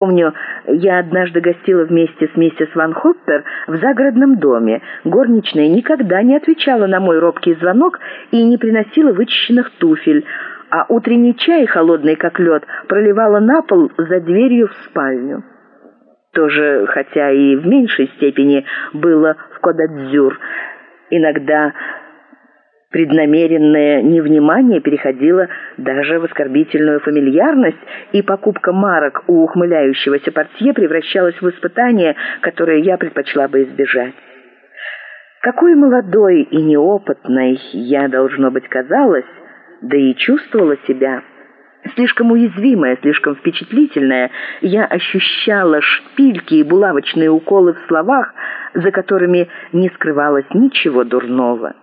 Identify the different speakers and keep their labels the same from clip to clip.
Speaker 1: Помню, я однажды гостила вместе с миссис ВанХоппер в загородном доме. Горничная никогда не отвечала на мой робкий звонок и не приносила вычищенных туфель, а утренний чай, холодный как лед, проливала на пол за дверью в спальню. Тоже, хотя и в меньшей степени, было в Кодадзюр. Иногда Преднамеренное невнимание переходило даже в оскорбительную фамильярность, и покупка марок у ухмыляющегося портье превращалась в испытание, которое я предпочла бы избежать. Какой молодой и неопытной я, должно быть, казалась, да и чувствовала себя. Слишком уязвимая, слишком впечатлительная, я ощущала шпильки и булавочные уколы в словах, за которыми не скрывалось ничего дурного.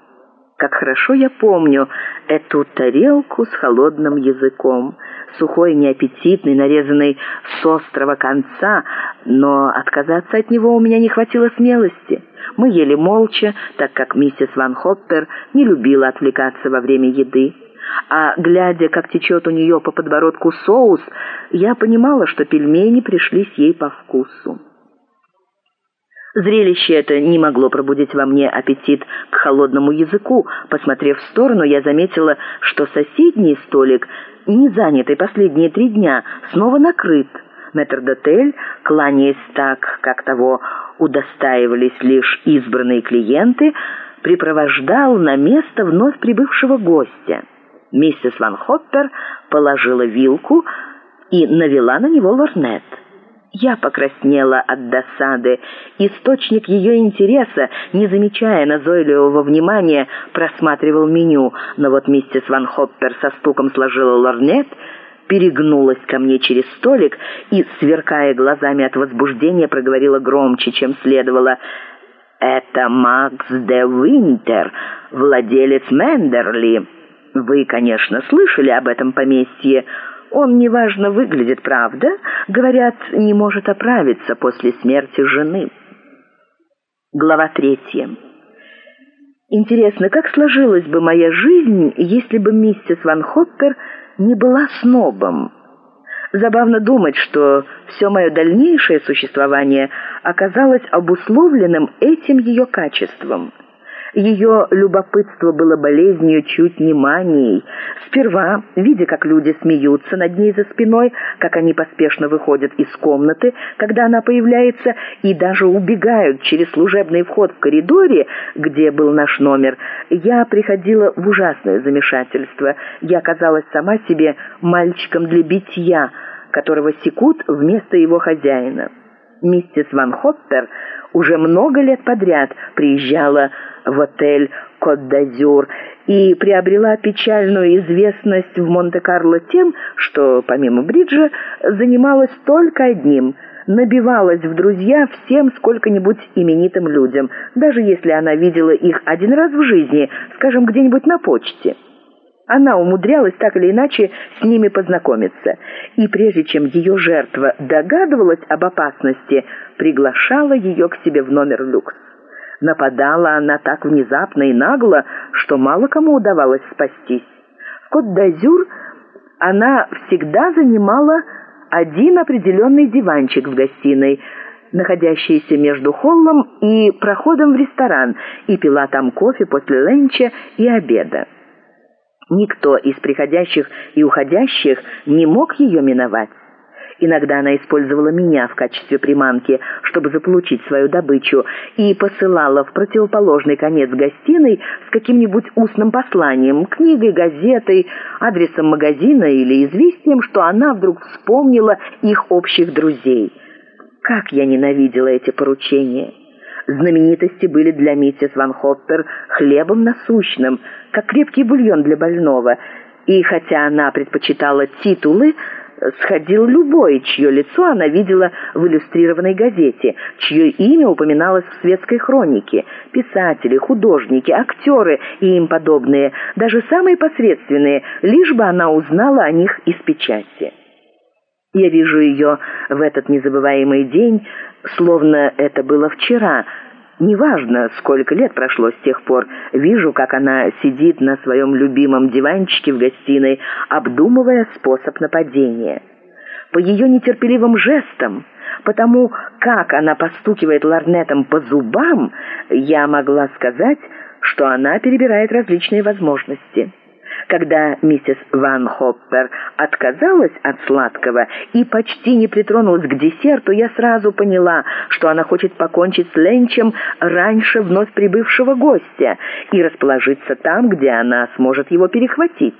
Speaker 1: Как хорошо я помню эту тарелку с холодным языком, сухой, неаппетитный, нарезанный с острого конца, но отказаться от него у меня не хватило смелости. Мы ели молча, так как миссис Ван Хоппер не любила отвлекаться во время еды. А глядя, как течет у нее по подбородку соус, я понимала, что пельмени пришлись ей по вкусу. Зрелище это не могло пробудить во мне аппетит к холодному языку. Посмотрев в сторону, я заметила, что соседний столик, не занятый последние три дня, снова накрыт. Метрдотель, кланяясь так, как того удостаивались лишь избранные клиенты, припровождал на место вновь прибывшего гостя. Миссис VanОппер положила вилку и навела на него лорнет. Я покраснела от досады. Источник ее интереса, не замечая назойливого внимания, просматривал меню, но вот миссис ВанОппер со стуком сложила лорнет, перегнулась ко мне через столик и, сверкая глазами от возбуждения, проговорила громче, чем следовало — «Это Макс де Винтер, владелецЕндерли. Вы, конечно, слышали об этом поместье. Он неважно выглядит, правда? Говорят, не может оправиться после смерти жены». Глава третья. Интересно, как сложилась бы моя жизнь, если бы миссис ВанОппер не была снобом? Забавно думать, что все мое дальнейшее существование оказалось обусловленным этим ее качеством – ее любопытство было болезнью чуть не манией. Сперва, видя, как люди смеются над ней за спиной, как они поспешно выходят из комнаты, когда она появляется, и даже убегают через служебный вход в коридоре, где был наш номер, я приходила в ужасное замешательство. Я казалась сама себе мальчиком для битья, которого секут вместо его хозяина. Миссис Van Уже много лет подряд приезжала в отель «Кот-д'Азюр» и приобрела печальную известность вОнте-Карло тем, что, помимо бриджа, занималась только одним – набивалась в друзья всем сколько-нибудь именитым людям, даже если она видела их один раз в жизни, скажем, где-нибудь на почте. Она умудрялась так или иначе с ними познакомиться, и прежде чем ее жертва догадывалась об опасности, приглашала ее к себе в номер люкс. Нападала она так внезапно и нагло, что мало кому удавалось спастись. ВАзюр она всегда занимала один определенный диванчик в гостиной, находящийся между холлом и проходом в ресторан, и пила там кофе после ленча и обеда. Никто из приходящих и уходящих не мог ее миновать. Иногда она использовала меня в качестве приманки, чтобы заполучить свою добычу, и посылала в противоположный конец гостиной с каким-нибудь устным посланием, книгой, газетой, адресом магазина или известием, что она вдруг вспомнила их общих друзей. Как я ненавидела эти поручения! Знаменитости были для миссис ВанХоппер хлебом насущным, как крепкий бульон для больного, и хотя она предпочитала титулы, сходил любой, чье лицо она видела в иллюстрированной газете, чье имя упоминалось в светской хронике. Писатели, художники, актеры и им подобные, даже самые посредственные, лишь бы она узнала о них из печати. Я вижу ее в этот незабываемый день, словно это было вчера. Неважно, сколько лет прошло с тех пор, вижу, как она сидит на своем любимом диванчике в гостиной, обдумывая способ нападения. по ее нетерпеливым жестам, потому как она постукивает ларнетом по зубам, я могла сказать, что она перебирает различные возможности. Когда миссис Ван Хоппер отказалась от сладкого и почти не притронулась к десерту, я сразу поняла, что она хочет покончить с Ленчем раньше вновь прибывшего гостя и расположиться там, где она сможет его перехватить.